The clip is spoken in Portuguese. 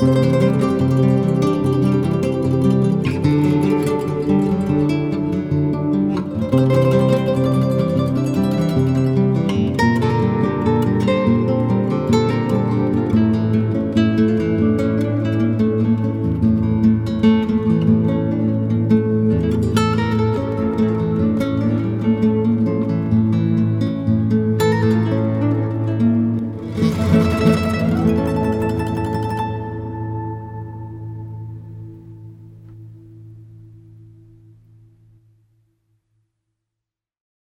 Música